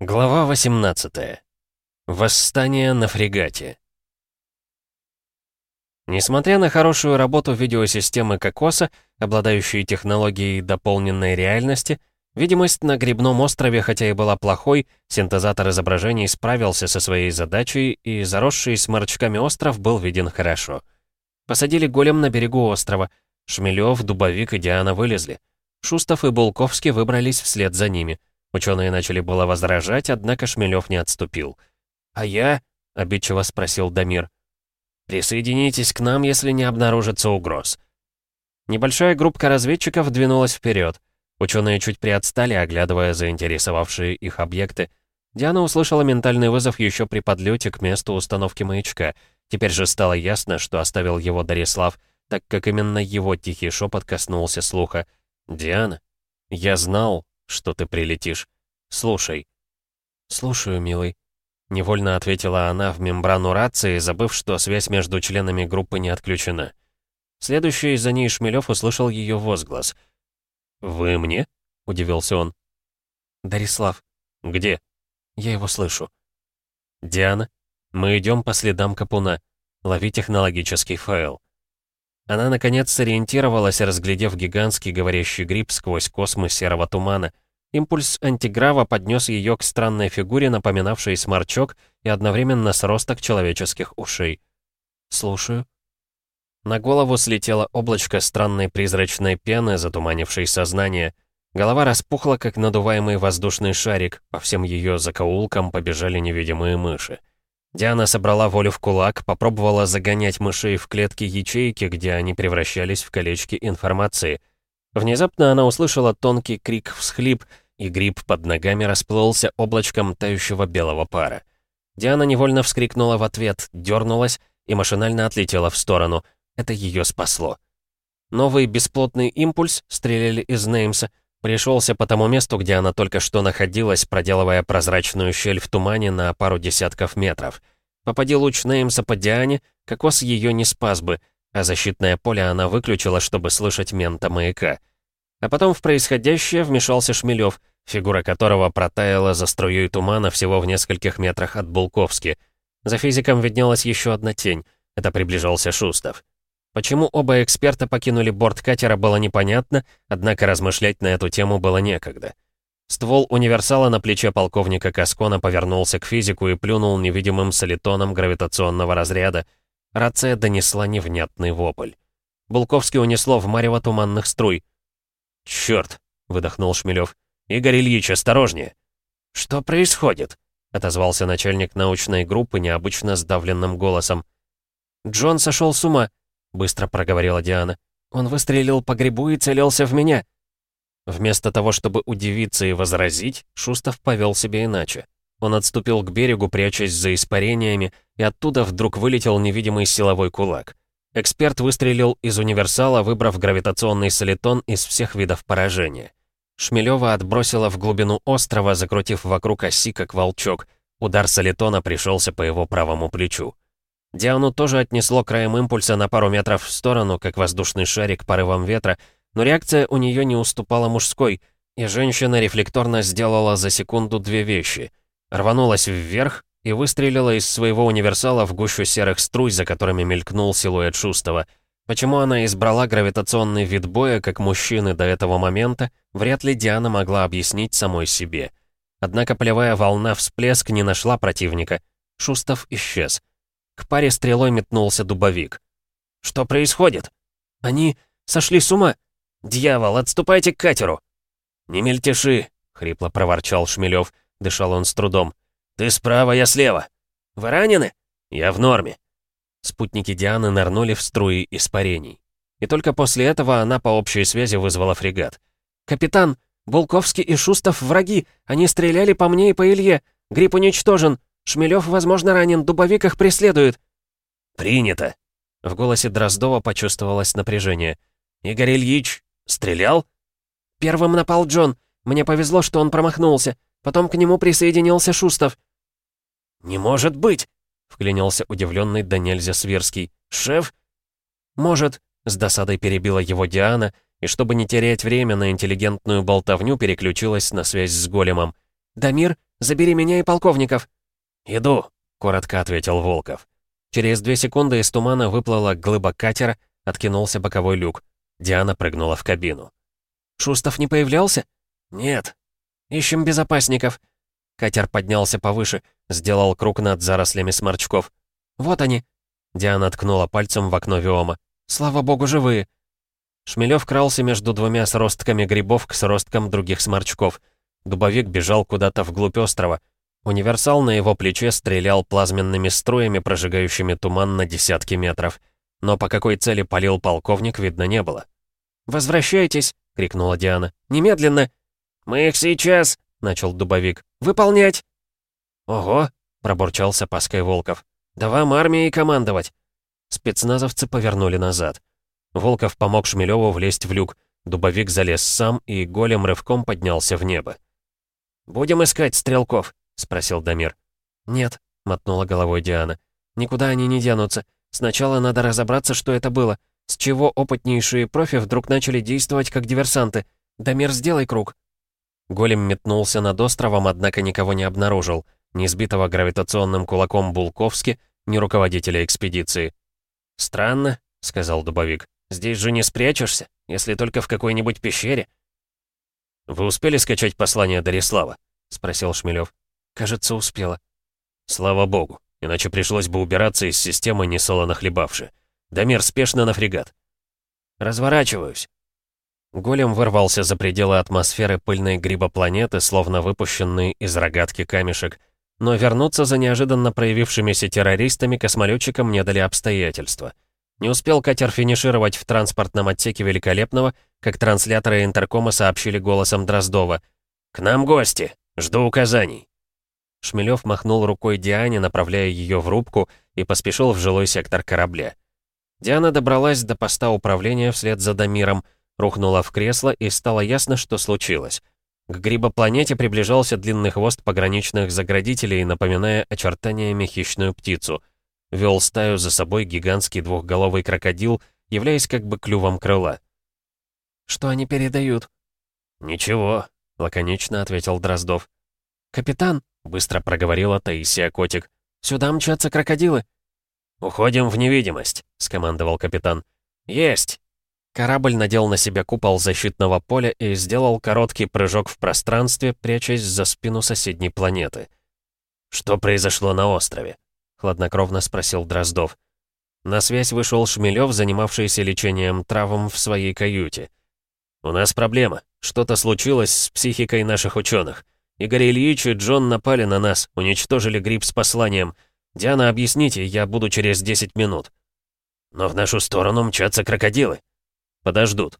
Глава 18. Восстание на фрегате. Несмотря на хорошую работу видеосистемы Кокоса, обладающей технологией дополненной реальности, видимость на грибном острове, хотя и была плохой, синтезатор изображений справился со своей задачей, и заросший сморчками остров был виден хорошо. Посадили голем на берегу острова. Шмелев, Дубовик и Диана вылезли. Шустов и Булковский выбрались вслед за ними — Ученые начали было возражать, однако Шмелев не отступил. «А я?» — обидчиво спросил Дамир. «Присоединитесь к нам, если не обнаружится угроз». Небольшая группка разведчиков двинулась вперед. Ученые чуть приотстали, оглядывая заинтересовавшие их объекты. Диана услышала ментальный вызов еще при подлете к месту установки маячка. Теперь же стало ясно, что оставил его Дарислав, так как именно его тихий шепот коснулся слуха. «Диана, я знал, что ты прилетишь. Слушай». «Слушаю, милый», — невольно ответила она в мембрану рации, забыв, что связь между членами группы не отключена. Следующий за ней Шмелев услышал ее возглас. «Вы мне?» — удивился он. «Дарислав». «Где?» «Я его слышу». «Диана, мы идем по следам Капуна. Лови технологический файл». Она, наконец, сориентировалась, разглядев гигантский говорящий гриб сквозь космос серого тумана. Импульс антиграва поднес ее к странной фигуре, напоминавшей сморчок и одновременно сросток человеческих ушей. «Слушаю». На голову слетело облачко странной призрачной пены, затуманившей сознание. Голова распухла, как надуваемый воздушный шарик, по всем ее закоулкам побежали невидимые мыши. Диана собрала волю в кулак, попробовала загонять мышей в клетки ячейки, где они превращались в колечки информации. Внезапно она услышала тонкий крик-всхлип, и гриб под ногами расплылся облачком тающего белого пара. Диана невольно вскрикнула в ответ, дернулась и машинально отлетела в сторону. Это ее спасло. Новый бесплотный импульс, стреляли из Неймса, Пришелся по тому месту, где она только что находилась, проделывая прозрачную щель в тумане на пару десятков метров. Попади луч Неймса по Диане, кокос ее не спас бы, а защитное поле она выключила, чтобы слышать мента маяка. А потом в происходящее вмешался Шмелев, фигура которого протаяла за струей тумана всего в нескольких метрах от Булковски. За физиком виднелась еще одна тень. Это приближался Шустов. Почему оба эксперта покинули борт катера было непонятно, однако размышлять на эту тему было некогда. Ствол универсала на плече полковника Каскона повернулся к физику и плюнул невидимым солитоном гравитационного разряда. Рация донесла невнятный вопль. Булковский унесло в марево туманных струй. «Чёрт!» — выдохнул Шмелев. «Игорь Ильич, осторожнее!» «Что происходит?» — отозвался начальник научной группы необычно сдавленным голосом. «Джон сошел с ума. — быстро проговорила Диана. «Он выстрелил по грибу и целился в меня». Вместо того, чтобы удивиться и возразить, Шустов повел себя иначе. Он отступил к берегу, прячась за испарениями, и оттуда вдруг вылетел невидимый силовой кулак. Эксперт выстрелил из универсала, выбрав гравитационный солитон из всех видов поражения. Шмелева отбросила в глубину острова, закрутив вокруг оси, как волчок. Удар солитона пришелся по его правому плечу. Диану тоже отнесло краем импульса на пару метров в сторону, как воздушный шарик порывом ветра, но реакция у нее не уступала мужской, и женщина рефлекторно сделала за секунду две вещи. Рванулась вверх и выстрелила из своего универсала в гущу серых струй, за которыми мелькнул силуэт Шустова. Почему она избрала гравитационный вид боя, как мужчины до этого момента, вряд ли Диана могла объяснить самой себе. Однако полевая волна всплеск не нашла противника. Шустов исчез. К паре стрелой метнулся дубовик. «Что происходит?» «Они сошли с ума!» «Дьявол, отступайте к катеру!» «Не мельтеши!» — хрипло проворчал Шмелев. Дышал он с трудом. «Ты справа, я слева!» «Вы ранены?» «Я в норме!» Спутники Дианы нырнули в струи испарений. И только после этого она по общей связи вызвала фрегат. «Капитан, Булковский и Шустов враги! Они стреляли по мне и по Илье! Гриб уничтожен! Шмелев, возможно, ранен, дубовик их преследует». «Принято». В голосе Дроздова почувствовалось напряжение. «Игорь Ильич стрелял?» «Первым напал Джон. Мне повезло, что он промахнулся. Потом к нему присоединился Шустов». «Не может быть!» — вклинился удивленный да нельзя Свирский. «Шеф?» «Может», — с досадой перебила его Диана, и чтобы не терять время на интеллигентную болтовню, переключилась на связь с големом. «Дамир, забери меня и полковников!» «Иду», — коротко ответил Волков. Через две секунды из тумана выплыла глыба катера, откинулся боковой люк. Диана прыгнула в кабину. «Шустов не появлялся?» «Нет». «Ищем безопасников». Катер поднялся повыше, сделал круг над зарослями сморчков. «Вот они!» Диана ткнула пальцем в окно Виома. «Слава богу, живые!» Шмелев крался между двумя сростками грибов к сросткам других сморчков. Дубовик бежал куда-то вглубь острова. Универсал на его плече стрелял плазменными струями, прожигающими туман на десятки метров. Но по какой цели полил полковник, видно не было. «Возвращайтесь!» — крикнула Диана. «Немедленно!» «Мы их сейчас!» — начал Дубовик. «Выполнять!» «Ого!» — пробурчал с Волков. «Да вам армией командовать!» Спецназовцы повернули назад. Волков помог Шмелеву влезть в люк. Дубовик залез сам и голем рывком поднялся в небо. «Будем искать стрелков?» — спросил Дамир. «Нет», — мотнула головой Диана. «Никуда они не денутся. Сначала надо разобраться, что это было. С чего опытнейшие профи вдруг начали действовать как диверсанты. Дамир, сделай круг». Голем метнулся над островом, однако никого не обнаружил. Ни сбитого гравитационным кулаком Булковски, ни руководителя экспедиции. «Странно», — сказал Дубовик. «Здесь же не спрячешься, если только в какой-нибудь пещере». «Вы успели скачать послание Дарислава?» — спросил Шмелев. «Кажется, успела». «Слава богу, иначе пришлось бы убираться из системы, несолоно хлебавши. Дамир, спешно на фрегат». «Разворачиваюсь». Голем вырвался за пределы атмосферы пыльной грибопланеты, словно выпущенный из рогатки камешек. Но вернуться за неожиданно проявившимися террористами космолетчикам не дали обстоятельства. Не успел катер финишировать в транспортном отсеке Великолепного, как трансляторы интеркома сообщили голосом Дроздова. «К нам гости! Жду указаний!» Шмелев махнул рукой Диане, направляя ее в рубку, и поспешил в жилой сектор корабля. Диана добралась до поста управления вслед за Дамиром, рухнула в кресло, и стало ясно, что случилось. К грибопланете приближался длинный хвост пограничных заградителей, напоминая очертаниями хищную птицу. Вел стаю за собой гигантский двухголовый крокодил, являясь как бы клювом крыла. «Что они передают?» «Ничего», — лаконично ответил Дроздов. «Капитан», — быстро проговорила Таисия Котик, — «сюда мчатся крокодилы». «Уходим в невидимость», — скомандовал капитан. «Есть!» Корабль надел на себя купол защитного поля и сделал короткий прыжок в пространстве, прячась за спину соседней планеты. «Что произошло на острове?» — хладнокровно спросил Дроздов. На связь вышел Шмелев, занимавшийся лечением травм в своей каюте. «У нас проблема. Что-то случилось с психикой наших ученых. Игорь Ильич и Джон напали на нас, уничтожили гриб с посланием. Диана, объясните, я буду через 10 минут». «Но в нашу сторону мчатся крокодилы», Подождут».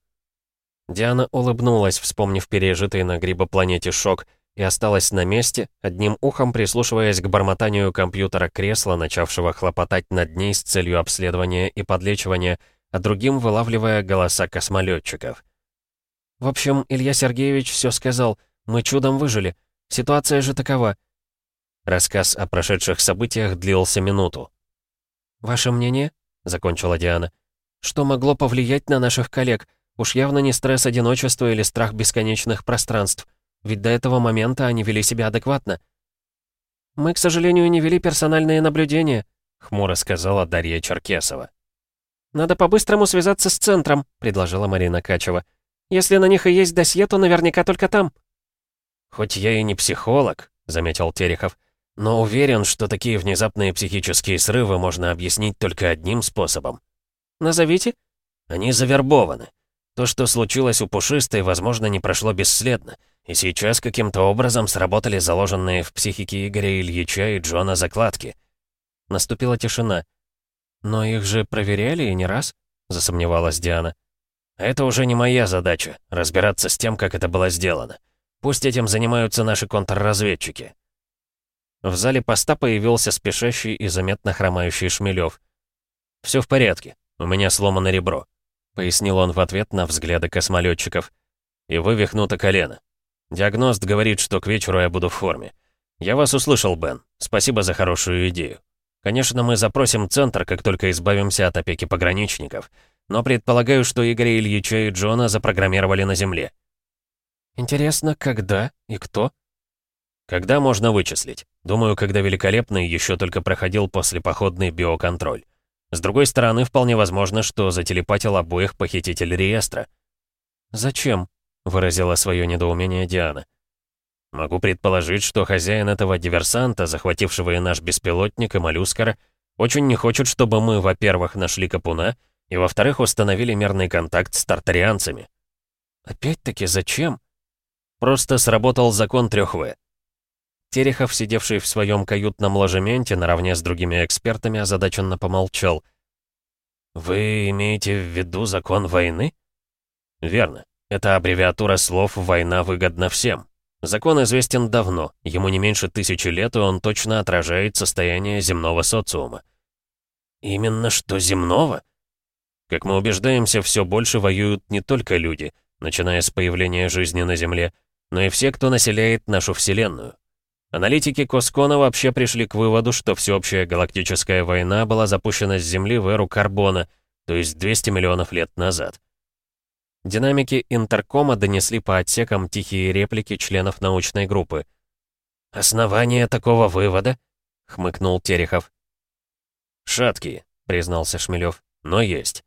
Диана улыбнулась, вспомнив пережитый на грибопланете шок, и осталась на месте, одним ухом прислушиваясь к бормотанию компьютера кресла, начавшего хлопотать над ней с целью обследования и подлечивания, а другим вылавливая голоса космолетчиков. «В общем, Илья Сергеевич все сказал. Мы чудом выжили. Ситуация же такова». Рассказ о прошедших событиях длился минуту. «Ваше мнение?» — закончила Диана. Что могло повлиять на наших коллег? Уж явно не стресс одиночества или страх бесконечных пространств. Ведь до этого момента они вели себя адекватно. «Мы, к сожалению, не вели персональные наблюдения», — хмуро сказала Дарья Черкесова. «Надо по-быстрому связаться с центром», — предложила Марина Качева. «Если на них и есть досье, то наверняка только там». «Хоть я и не психолог», — заметил Терехов, «но уверен, что такие внезапные психические срывы можно объяснить только одним способом. Назовите?» «Они завербованы. То, что случилось у Пушистой, возможно, не прошло бесследно. И сейчас каким-то образом сработали заложенные в психике Игоря Ильича и Джона закладки». Наступила тишина. «Но их же проверяли и не раз?» — засомневалась Диана. «Это уже не моя задача — разбираться с тем, как это было сделано. Пусть этим занимаются наши контрразведчики». В зале поста появился спешащий и заметно хромающий Шмелев. «Все в порядке. «У меня сломано ребро», — пояснил он в ответ на взгляды космолетчиков. «И вывихнуто колено. Диагност говорит, что к вечеру я буду в форме. Я вас услышал, Бен. Спасибо за хорошую идею. Конечно, мы запросим центр, как только избавимся от опеки пограничников. Но предполагаю, что Игоря Ильича и Джона запрограммировали на Земле». «Интересно, когда и кто?» Когда можно вычислить? Думаю, когда Великолепный еще только проходил послепоходный биоконтроль. С другой стороны, вполне возможно, что зателепатил обоих похититель реестра. «Зачем?» — выразила свое недоумение Диана. «Могу предположить, что хозяин этого диверсанта, захватившего и наш беспилотник, и моллюскара, очень не хочет, чтобы мы, во-первых, нашли Капуна, и, во-вторых, установили мерный контакт с тартарианцами». «Опять-таки, зачем?» «Просто сработал закон 3В». Терехов, сидевший в своем каютном ложементе наравне с другими экспертами, озадаченно помолчал. «Вы имеете в виду закон войны?» «Верно. Это аббревиатура слов «война выгодна всем». Закон известен давно, ему не меньше тысячи лет, и он точно отражает состояние земного социума. Именно что земного? Как мы убеждаемся, все больше воюют не только люди, начиная с появления жизни на Земле, но и все, кто населяет нашу Вселенную. Аналитики Коскона вообще пришли к выводу, что всеобщая галактическая война была запущена с Земли в эру Карбона, то есть 200 миллионов лет назад. Динамики интеркома донесли по отсекам тихие реплики членов научной группы. «Основание такого вывода?» — хмыкнул Терехов. «Шаткие», — признался Шмелев, — «но есть».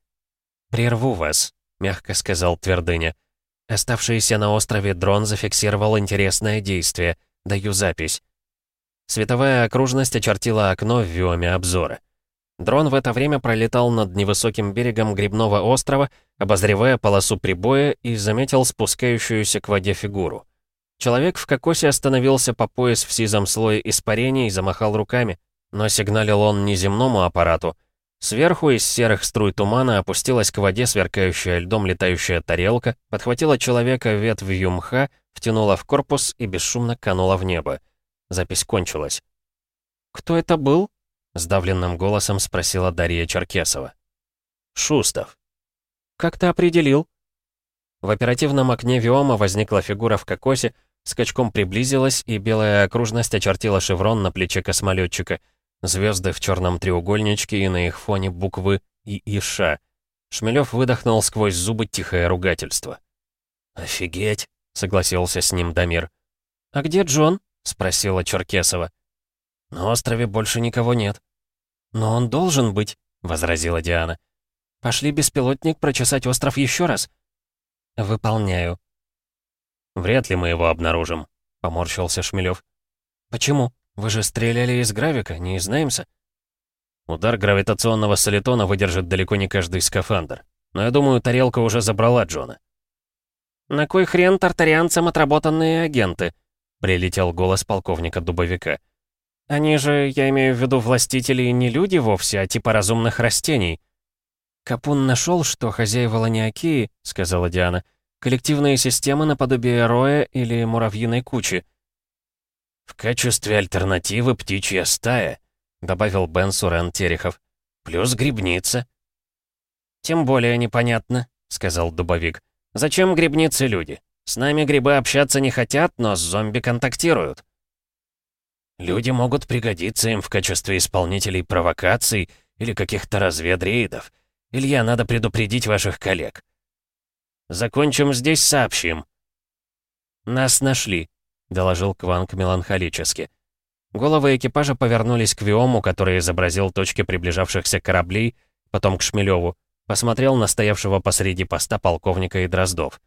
«Прерву вас», — мягко сказал Твердыня. Оставшийся на острове дрон зафиксировал интересное действие. Даю запись. Световая окружность очертила окно в виоме обзора. Дрон в это время пролетал над невысоким берегом грибного острова, обозревая полосу прибоя и заметил спускающуюся к воде фигуру. Человек в кокосе остановился по пояс в сизом слое испарения и замахал руками, но сигналил он не земному аппарату. Сверху из серых струй тумана опустилась к воде сверкающая льдом летающая тарелка, подхватила человека ветвью мха, втянула в корпус и бесшумно канула в небо. Запись кончилась. «Кто это был?» — сдавленным голосом спросила Дарья Черкесова. «Шустов». «Как ты определил?» В оперативном окне Виома возникла фигура в кокосе, скачком приблизилась, и белая окружность очертила шеврон на плече космолетчика. Звезды в черном треугольничке и на их фоне буквы И и Ш. Шмелев выдохнул сквозь зубы тихое ругательство. «Офигеть!» — согласился с ним Дамир. «А где Джон?» — спросила Черкесова. «На острове больше никого нет». «Но он должен быть», — возразила Диана. «Пошли беспилотник прочесать остров еще раз». «Выполняю». «Вряд ли мы его обнаружим», — поморщился Шмелев. «Почему? Вы же стреляли из гравика, не из Неймса?» «Удар гравитационного солитона выдержит далеко не каждый скафандр. Но я думаю, тарелка уже забрала Джона». «На кой хрен тартарианцам отработанные агенты?» — прилетел голос полковника Дубовика. Они же, я имею в виду властители, не люди вовсе, а типа разумных растений. Капун нашел, что хозяева Ланиакии, сказала Диана, коллективные системы наподобие роя или муравьиной кучи. В качестве альтернативы птичья стая, добавил Бен Сурен Терехов. Плюс грибница. Тем более непонятно, сказал Дубовик. Зачем грибницы люди? С нами грибы общаться не хотят, но с зомби контактируют. Люди могут пригодиться им в качестве исполнителей провокаций или каких-то разведрейдов. Илья, надо предупредить ваших коллег. Закончим здесь, сообщим. Нас нашли, доложил Кванг меланхолически. Головы экипажа повернулись к Виому, который изобразил точки приближавшихся кораблей, потом к Шмелеву, посмотрел на стоявшего посреди поста полковника и Дроздов.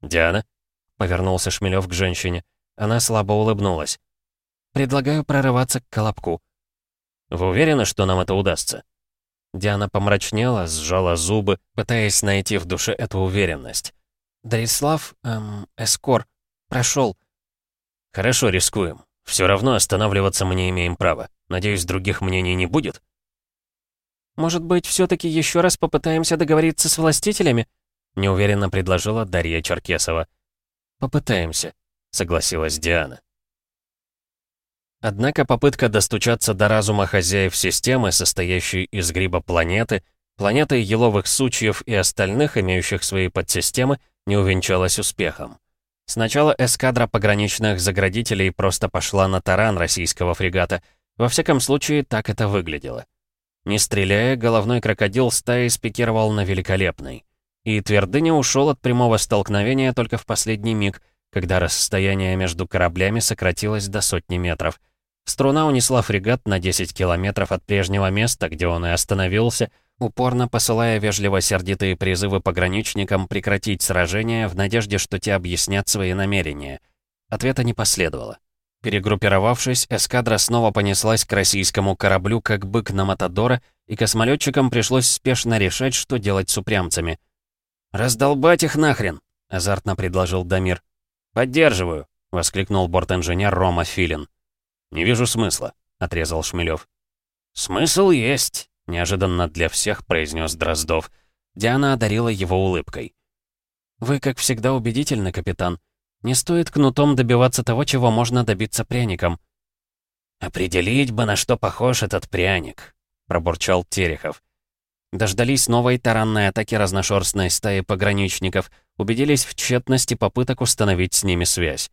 «Диана?» — повернулся Шмелев к женщине. Она слабо улыбнулась. Предлагаю прорываться к Колобку». «Вы уверены, что нам это удастся?» Диана помрачнела, сжала зубы, пытаясь найти в душе эту уверенность. «Дарислав, эм, Эскор, прошел. «Хорошо, рискуем. Все равно останавливаться мы не имеем права. Надеюсь, других мнений не будет?» «Может быть, все таки еще раз попытаемся договориться с властителями?» неуверенно предложила Дарья Черкесова. «Попытаемся», — согласилась Диана. Однако попытка достучаться до разума хозяев системы, состоящей из гриба планеты, планеты еловых сучьев и остальных, имеющих свои подсистемы, не увенчалась успехом. Сначала эскадра пограничных заградителей просто пошла на таран российского фрегата. Во всяком случае, так это выглядело. Не стреляя, головной крокодил стаи спикировал на великолепный. И Твердыня ушел от прямого столкновения только в последний миг, когда расстояние между кораблями сократилось до сотни метров. Струна унесла фрегат на 10 километров от прежнего места, где он и остановился, упорно посылая вежливо-сердитые призывы пограничникам прекратить сражение в надежде, что те объяснят свои намерения. Ответа не последовало. Перегруппировавшись, эскадра снова понеслась к российскому кораблю, как бык на Матадора, и космолетчикам пришлось спешно решать, что делать с упрямцами. «Раздолбать их нахрен!» — азартно предложил Дамир. «Поддерживаю!» — воскликнул борт-инженер Рома Филин. «Не вижу смысла», — отрезал Шмелев. «Смысл есть», — неожиданно для всех произнес Дроздов. Диана одарила его улыбкой. «Вы, как всегда, убедительны, капитан. Не стоит кнутом добиваться того, чего можно добиться пряником». «Определить бы, на что похож этот пряник», — пробурчал Терехов. Дождались новой таранной атаки разношерстной стаи пограничников, убедились в тщетности попыток установить с ними связь.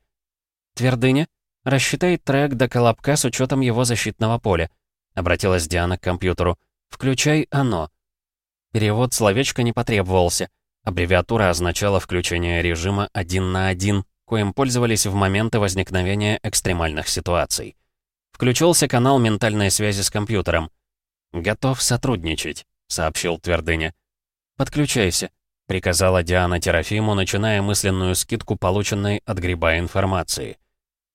«Твердыня, рассчитай трек до Колобка с учетом его защитного поля», — обратилась Диана к компьютеру. «Включай оно». Перевод словечка не потребовался. Аббревиатура означала включение режима один на один коим пользовались в моменты возникновения экстремальных ситуаций. Включился канал ментальной связи с компьютером. «Готов сотрудничать», — сообщил Твердыня. «Подключайся», — приказала Диана Терафиму, начиная мысленную скидку полученной от гриба информации.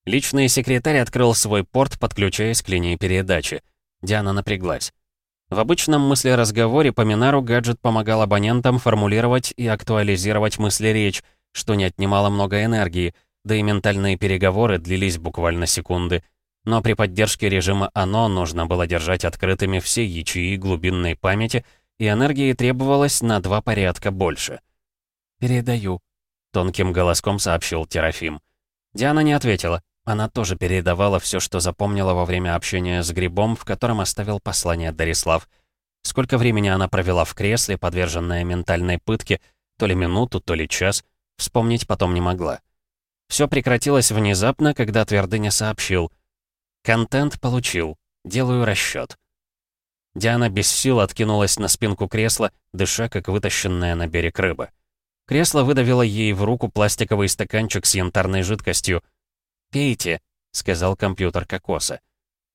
Личный секретарь открыл свой порт, подключаясь к линии передачи. Диана напряглась. В обычном мыслеразговоре по Минару гаджет помогал абонентам формулировать и актуализировать мысли-речь, что не отнимало много энергии, да и ментальные переговоры длились буквально секунды. Но при поддержке режима «Оно» нужно было держать открытыми все ячеи глубинной памяти, и энергии требовалось на два порядка больше. «Передаю», — тонким голоском сообщил Терафим. Диана не ответила. Она тоже передавала все, что запомнила во время общения с грибом, в котором оставил послание Дарислав. Сколько времени она провела в кресле, подверженная ментальной пытке, то ли минуту, то ли час — Вспомнить потом не могла. Все прекратилось внезапно, когда Твердыня сообщил. «Контент получил. Делаю расчет. Диана без сил откинулась на спинку кресла, дыша, как вытащенная на берег рыба. Кресло выдавило ей в руку пластиковый стаканчик с янтарной жидкостью. «Пейте», — сказал компьютер кокоса.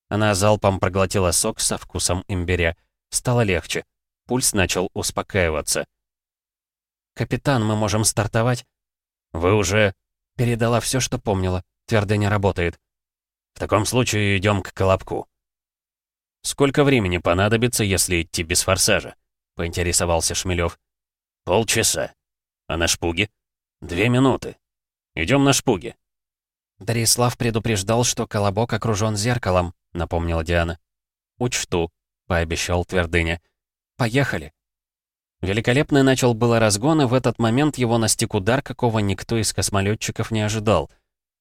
Она залпом проглотила сок со вкусом имбиря. Стало легче. Пульс начал успокаиваться. «Капитан, мы можем стартовать?» «Вы уже...» «Передала все, что помнила. Твердыня работает». «В таком случае идем к Колобку». «Сколько времени понадобится, если идти без форсажа?» — поинтересовался Шмелев. «Полчаса. А на шпуге?» «Две минуты. Идем на шпуге». «Дарислав предупреждал, что Колобок окружен зеркалом», — напомнила Диана. «Учту», — пообещал Твердыня. «Поехали». Великолепный начал было разгон, и в этот момент его настиг удар, какого никто из космолетчиков не ожидал.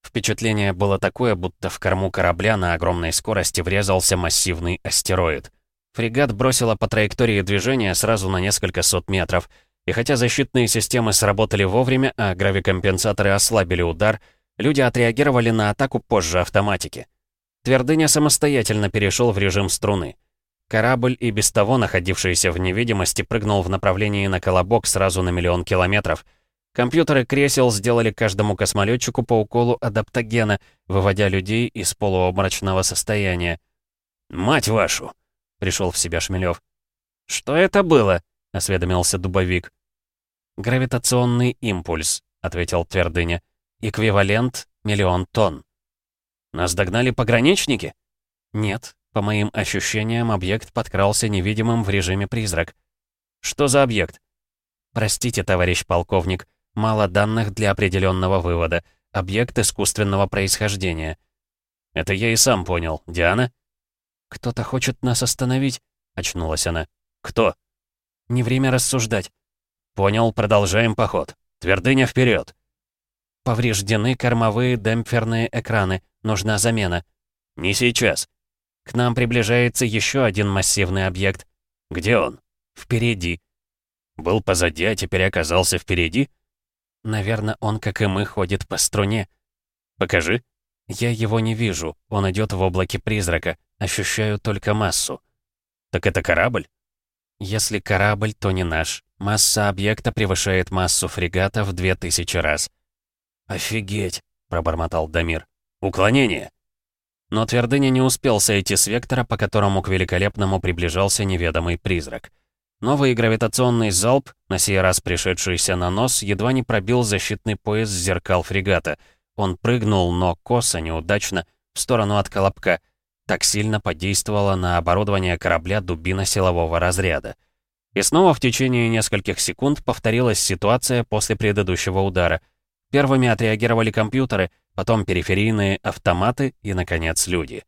Впечатление было такое, будто в корму корабля на огромной скорости врезался массивный астероид. Фрегат бросила по траектории движения сразу на несколько сот метров, и хотя защитные системы сработали вовремя, а гравикомпенсаторы ослабили удар, люди отреагировали на атаку позже автоматики. Твердыня самостоятельно перешел в режим струны. Корабль, и без того находившийся в невидимости, прыгнул в направлении на колобок сразу на миллион километров. Компьютеры кресел сделали каждому космолетчику по уколу адаптогена, выводя людей из полуобморочного состояния. «Мать вашу!» — пришел в себя Шмелев. «Что это было?» — осведомился Дубовик. «Гравитационный импульс», — ответил Твердыня. «Эквивалент — миллион тонн». «Нас догнали пограничники?» «Нет, по моим ощущениям, объект подкрался невидимым в режиме призрак. Что за объект? Простите, товарищ полковник, мало данных для определенного вывода. Объект искусственного происхождения. Это я и сам понял. Диана? Кто-то хочет нас остановить, очнулась она. Кто? Не время рассуждать. Понял, продолжаем поход. Твердыня вперед. Повреждены кормовые демпферные экраны. Нужна замена. Не сейчас. К нам приближается еще один массивный объект. Где он? Впереди. Был позади, а теперь оказался впереди? Наверное, он, как и мы, ходит по струне. Покажи. Я его не вижу. Он идет в облаке призрака. Ощущаю только массу. Так это корабль? Если корабль, то не наш. Масса объекта превышает массу фрегата в 2000 раз. «Офигеть!» — пробормотал Дамир. «Уклонение!» Но твердыня не успел сойти с вектора, по которому к великолепному приближался неведомый призрак. Новый гравитационный залп, на сей раз пришедшийся на нос, едва не пробил защитный пояс зеркал фрегата. Он прыгнул, но косо, неудачно, в сторону от колобка. Так сильно подействовала на оборудование корабля дубина силового разряда. И снова в течение нескольких секунд повторилась ситуация после предыдущего удара. Первыми отреагировали компьютеры, потом периферийные автоматы и, наконец, люди.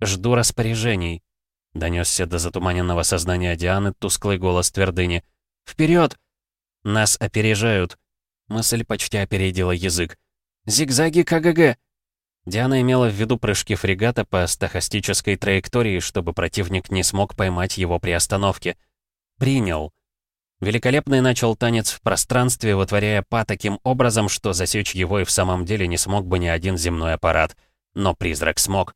«Жду распоряжений», — донесся до затуманенного сознания Дианы тусклый голос твердыни. «Вперед!» «Нас опережают!» Мысль почти опередила язык. «Зигзаги КГГ!» Диана имела в виду прыжки фрегата по стахастической траектории, чтобы противник не смог поймать его при остановке. «Принял!» Великолепный начал танец в пространстве, вытворяя па таким образом, что засечь его и в самом деле не смог бы ни один земной аппарат. Но призрак смог.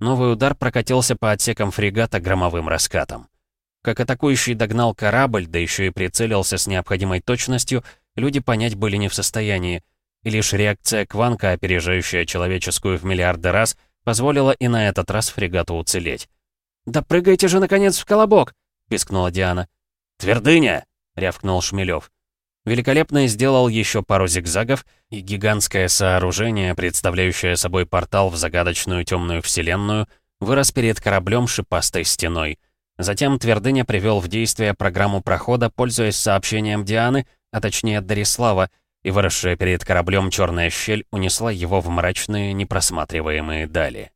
Новый удар прокатился по отсекам фрегата громовым раскатом. Как атакующий догнал корабль, да еще и прицелился с необходимой точностью, люди понять были не в состоянии. И лишь реакция Кванка, опережающая человеческую в миллиарды раз, позволила и на этот раз фрегату уцелеть. «Да прыгайте же, наконец, в колобок!» — пискнула Диана. «Твердыня!» — рявкнул Шмелев. Великолепный сделал еще пару зигзагов, и гигантское сооружение, представляющее собой портал в загадочную темную вселенную, вырос перед кораблем шипастой стеной. Затем Твердыня привел в действие программу прохода, пользуясь сообщением Дианы, а точнее Дарислава, и выросшая перед кораблем черная щель унесла его в мрачные, непросматриваемые дали.